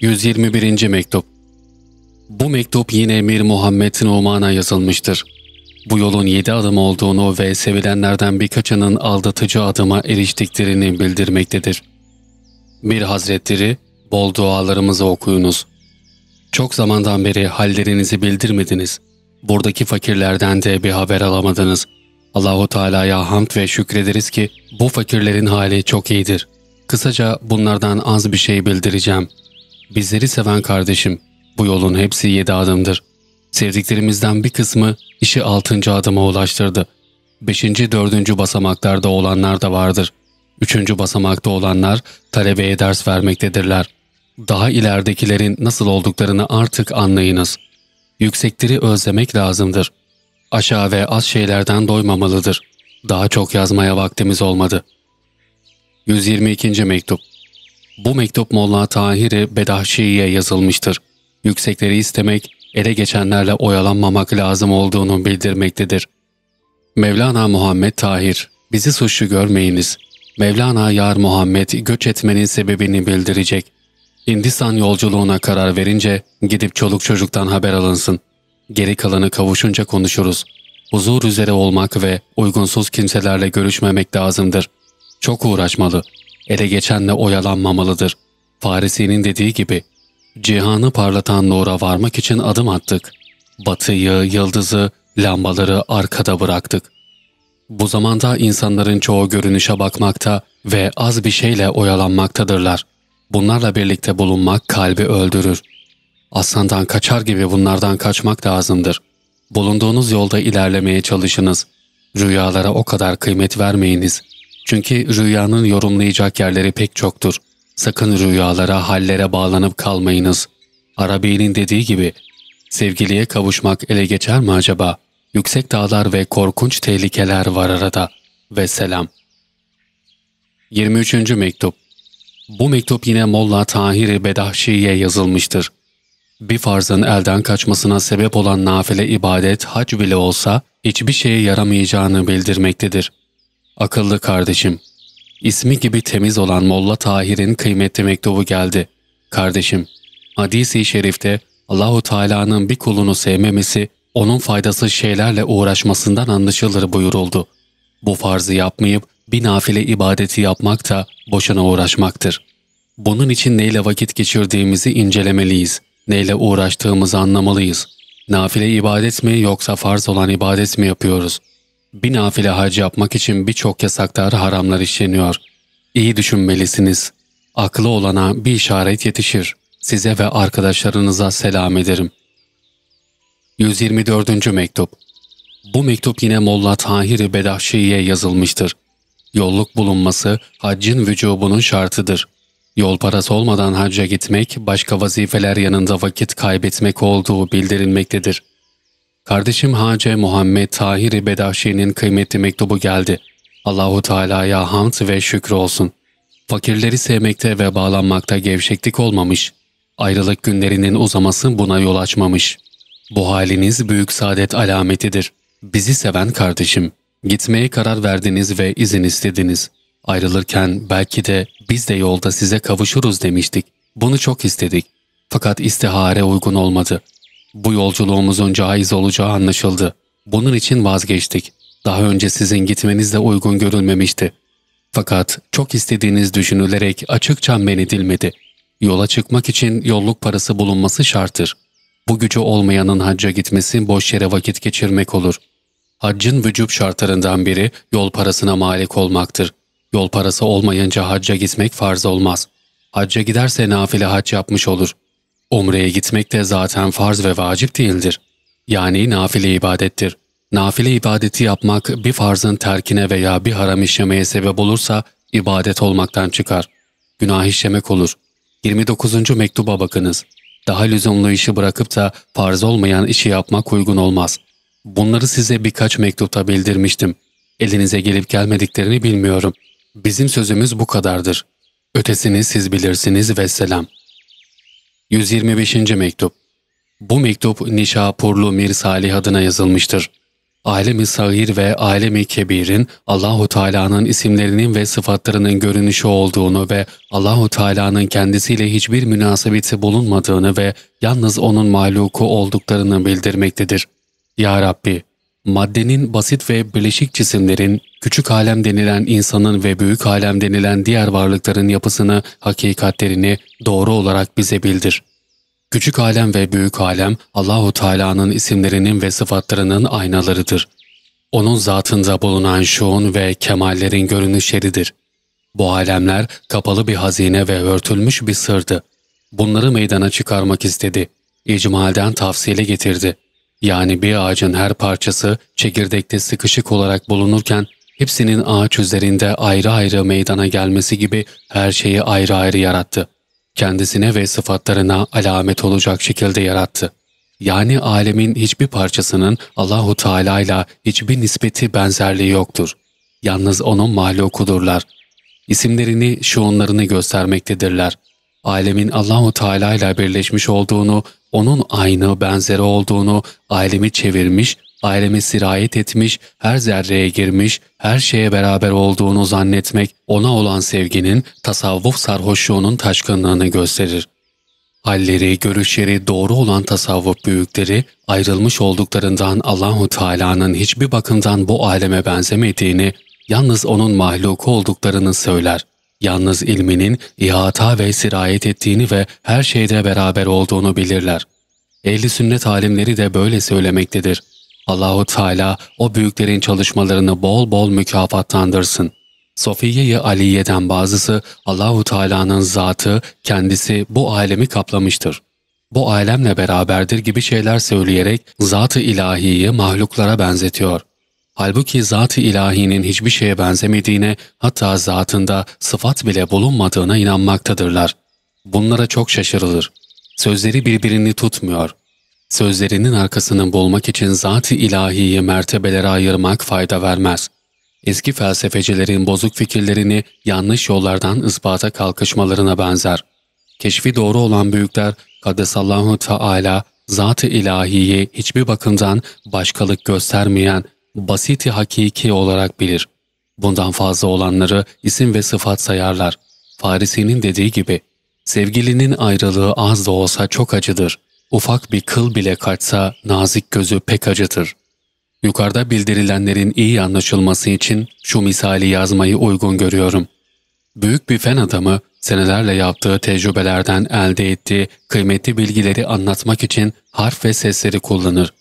121. Mektup Bu mektup yine Emir Muhammed Numan'a yazılmıştır. Bu yolun yedi adım olduğunu ve sevilenlerden birkaçının aldatıcı adıma eriştiklerini bildirmektedir. Bir Hazretleri, bol dualarımızı okuyunuz. Çok zamandan beri hallerinizi bildirmediniz. Buradaki fakirlerden de bir haber alamadınız. Allahu Teala'ya hamd ve şükrederiz ki bu fakirlerin hali çok iyidir. Kısaca bunlardan az bir şey bildireceğim. Bizleri seven kardeşim, bu yolun hepsi yedi adımdır. Sevdiklerimizden bir kısmı işi altıncı adıma ulaştırdı. Beşinci, dördüncü basamaklarda olanlar da vardır. Üçüncü basamakta olanlar talebeye ders vermektedirler. Daha ileridekilerin nasıl olduklarını artık anlayınız. Yüksekleri özlemek lazımdır. Aşağı ve az şeylerden doymamalıdır. Daha çok yazmaya vaktimiz olmadı. 122. Mektup Bu mektup Molla Tahir-i Bedahşi'ye yazılmıştır. Yüksekleri istemek, ele geçenlerle oyalanmamak lazım olduğunu bildirmektedir. Mevlana Muhammed Tahir, bizi suçlu görmeyiniz. Mevlana Yar Muhammed göç etmenin sebebini bildirecek. Hindistan yolculuğuna karar verince gidip çoluk çocuktan haber alınsın. Geri kalanı kavuşunca konuşuruz. Huzur üzere olmak ve uygunsuz kimselerle görüşmemek lazımdır. Çok uğraşmalı. Ele geçenle oyalanmamalıdır. Farisi'nin dediği gibi, cihanı parlatan nura varmak için adım attık. Batıyı, yıldızı, lambaları arkada bıraktık. Bu zamanda insanların çoğu görünüşe bakmakta ve az bir şeyle oyalanmaktadırlar. Bunlarla birlikte bulunmak kalbi öldürür. Aslandan kaçar gibi bunlardan kaçmak lazımdır. Bulunduğunuz yolda ilerlemeye çalışınız. Rüyalara o kadar kıymet vermeyiniz. Çünkü rüyanın yorumlayacak yerleri pek çoktur. Sakın rüyalara, hallere bağlanıp kalmayınız. Arabi'nin dediği gibi, sevgiliye kavuşmak ele geçer mi acaba? Yüksek dağlar ve korkunç tehlikeler var arada. Ve selam. 23. Mektup Bu mektup yine Molla Tahir-i Bedahşi'ye yazılmıştır. Bir farzın elden kaçmasına sebep olan nafile ibadet hac bile olsa hiçbir şeye yaramayacağını bildirmektedir. Akıllı kardeşim, ismi gibi temiz olan Molla Tahir'in kıymetli mektubu geldi. Kardeşim, hadisi şerifte Allahu Teala'nın bir kulunu sevmemesi, onun faydasız şeylerle uğraşmasından anlaşılır buyuruldu. Bu farzı yapmayıp bir nafile ibadeti yapmak da boşuna uğraşmaktır. Bunun için neyle vakit geçirdiğimizi incelemeliyiz neyle uğraştığımızı anlamalıyız. Nafile ibadet mi yoksa farz olan ibadet mi yapıyoruz? Bir nafile hac yapmak için birçok yasaklar, haramlar işleniyor. İyi düşünmelisiniz. Aklı olana bir işaret yetişir. Size ve arkadaşlarınıza selam ederim. 124. Mektup Bu mektup yine Molla Tahir-i Bedahşi'ye yazılmıştır. Yolluk bulunması haccın vücubunun şartıdır. Yol parası olmadan hacca gitmek, başka vazifeler yanında vakit kaybetmek olduğu bildirilmektedir. Kardeşim Hace Muhammed Tahir-i Bedahşi'nin kıymetli mektubu geldi. Allahu Teala'ya hamd ve şükür olsun. Fakirleri sevmekte ve bağlanmakta gevşeklik olmamış. Ayrılık günlerinin uzaması buna yol açmamış. Bu haliniz büyük saadet alametidir. Bizi seven kardeşim, gitmeye karar verdiniz ve izin istediniz. Ayrılırken belki de biz de yolda size kavuşuruz demiştik. Bunu çok istedik. Fakat istihare uygun olmadı. Bu yolculuğumuzun caiz olacağı anlaşıldı. Bunun için vazgeçtik. Daha önce sizin gitmeniz de uygun görülmemişti. Fakat çok istediğiniz düşünülerek açıkça men edilmedi. Yola çıkmak için yolluk parası bulunması şarttır. Bu gücü olmayanın hacca gitmesi boş yere vakit geçirmek olur. Haccın vücub şartlarından biri yol parasına malik olmaktır. Yol parası olmayınca hacca gitmek farz olmaz. Hacca giderse nafile hac yapmış olur. Umre'ye gitmek de zaten farz ve vacip değildir. Yani nafile ibadettir. Nafile ibadeti yapmak bir farzın terkine veya bir haram işlemeye sebep olursa ibadet olmaktan çıkar. Günah işlemek olur. 29. mektuba bakınız. Daha lüzumlu işi bırakıp da farz olmayan işi yapmak uygun olmaz. Bunları size birkaç mektupta bildirmiştim. Elinize gelip gelmediklerini bilmiyorum. Bizim sözümüz bu kadardır. Ötesini siz bilirsiniz ve selam. 125. Mektup Bu mektup Nişapurlu Mir Salih adına yazılmıştır. alemi sagir ve alemi kebirin Allahu Teala'nın isimlerinin ve sıfatlarının görünüşü olduğunu ve Allahu Teala'nın kendisiyle hiçbir münasebeti bulunmadığını ve yalnız onun mahluku olduklarını bildirmektedir. Ya Rabbi, maddenin basit ve bileşik cisimlerin, küçük alem denilen insanın ve büyük alem denilen diğer varlıkların yapısını, hakikatlerini doğru olarak bize bildir.'' Küçük alem ve büyük alem Allahu Teala'nın isimlerinin ve sıfatlarının aynalarıdır. Onun zatında bulunan şuun ve kemallerin görünüşleridir. Bu alemler kapalı bir hazine ve örtülmüş bir sırdı. Bunları meydana çıkarmak istedi. İcmalden tavsiyele getirdi. Yani bir ağacın her parçası çekirdekte sıkışık olarak bulunurken hepsinin ağaç üzerinde ayrı ayrı meydana gelmesi gibi her şeyi ayrı ayrı yarattı kendisine ve sıfatlarına alamet olacak şekilde yarattı. Yani alemin hiçbir parçasının Allahu Teala ile hiçbir nispeti benzerliği yoktur. Yalnız onun mahlukudurlar. İsimlerini, şuunlarını göstermektedirler. Alemin Allahu Teala ile birleşmiş olduğunu, onun aynı benzeri olduğunu, alemi çevirmiş, aleme sirayet etmiş, her zerreye girmiş, her şeye beraber olduğunu zannetmek ona olan sevginin tasavvuf sarhoşluğunun taşkınlığını gösterir. Halleri, görüşleri doğru olan tasavvuf büyükleri ayrılmış olduklarından Allahu Teala'nın hiçbir bakımdan bu aleme benzemediğini, yalnız onun mahluku olduklarını söyler. Yalnız ilminin ihata ve sirayet ettiğini ve her şeyde beraber olduğunu bilirler. Ehli sünnet alimleri de böyle söylemektedir. Allahu Teala o büyüklerin çalışmalarını bol bol mükafatlandırsın. Sofiye-i Aliye'den bazısı Allahu Teala'nın zatı, kendisi bu alemi kaplamıştır. Bu alemle beraberdir gibi şeyler söyleyerek zat-ı ilahiyi mahluklara benzetiyor. Halbuki zat-ı ilahinin hiçbir şeye benzemediğine, hatta zatında sıfat bile bulunmadığına inanmaktadırlar. Bunlara çok şaşırılır. Sözleri birbirini tutmuyor. Sözlerinin arkasını bulmak için zat-ı ilahiyi mertebelere ayırmak fayda vermez. Eski felsefecilerin bozuk fikirlerini yanlış yollardan ispata kalkışmalarına benzer. Keşfi doğru olan büyükler, Kaddesallahu Teala, zat-ı ilahiyi hiçbir bakımdan başkalık göstermeyen, basiti hakiki olarak bilir. Bundan fazla olanları isim ve sıfat sayarlar. Farisi'nin dediği gibi, sevgilinin ayrılığı az da olsa çok acıdır. Ufak bir kıl bile kaçsa nazik gözü pek acıtır. Yukarıda bildirilenlerin iyi anlaşılması için şu misali yazmayı uygun görüyorum. Büyük bir fen adamı senelerle yaptığı tecrübelerden elde ettiği kıymetli bilgileri anlatmak için harf ve sesleri kullanır.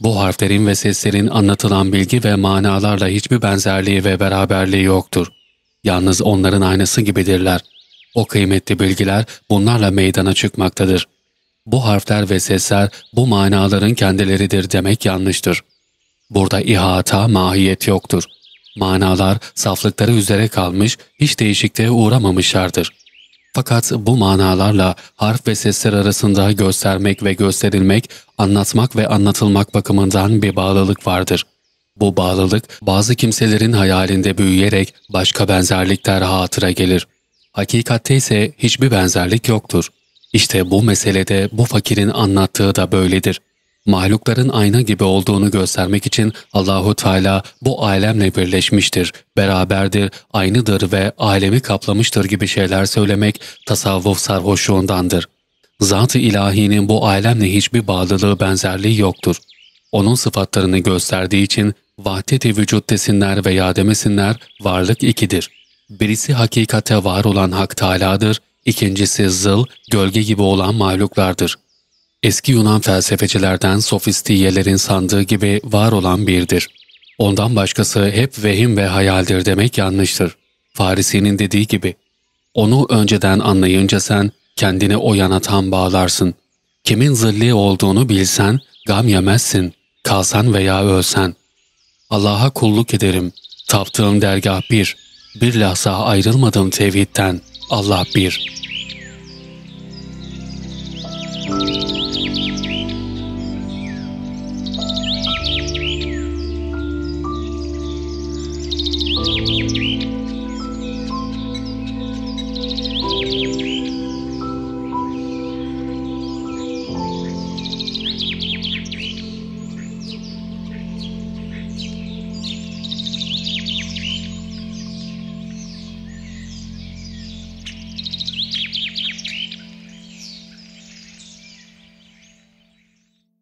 Bu harflerin ve seslerin anlatılan bilgi ve manalarla hiçbir benzerliği ve beraberliği yoktur. Yalnız onların aynısı gibidirler. O kıymetli bilgiler bunlarla meydana çıkmaktadır.'' bu harfler ve sesler bu manaların kendileridir demek yanlıştır. Burada ihata, mahiyet yoktur. Manalar saflıkları üzere kalmış, hiç değişikliğe uğramamışlardır. Fakat bu manalarla harf ve sesler arasında göstermek ve gösterilmek, anlatmak ve anlatılmak bakımından bir bağlılık vardır. Bu bağlılık bazı kimselerin hayalinde büyüyerek başka benzerlikler hatıra gelir. Hakikatte ise hiçbir benzerlik yoktur. İşte bu meselede bu fakirin anlattığı da böyledir. Mahlukların ayna gibi olduğunu göstermek için Allahu Teala bu alemle birleşmiştir, beraberdir, aynıdır ve alemi kaplamıştır gibi şeyler söylemek tasavvuf sarhoşluğundandır. Zat-ı ilahinin bu alemle hiçbir bağlılığı benzerliği yoktur. Onun sıfatlarını gösterdiği için vahdet-i vücut desinler veya demesinler varlık ikidir. Birisi hakikate var olan Hak Teala'dır, İkincisi zıl, gölge gibi olan mahluklardır. Eski Yunan felsefecilerden sofistiyelerin sandığı gibi var olan birdir. Ondan başkası hep vehim ve hayaldir demek yanlıştır. Farisi'nin dediği gibi, onu önceden anlayınca sen kendini o yana tam bağlarsın. Kimin zilli olduğunu bilsen, gam yemezsin, kalsan veya ölsen. Allah'a kulluk ederim, taptığım dergah bir, bir lahza ayrılmadım tevhidden, Allah bir.''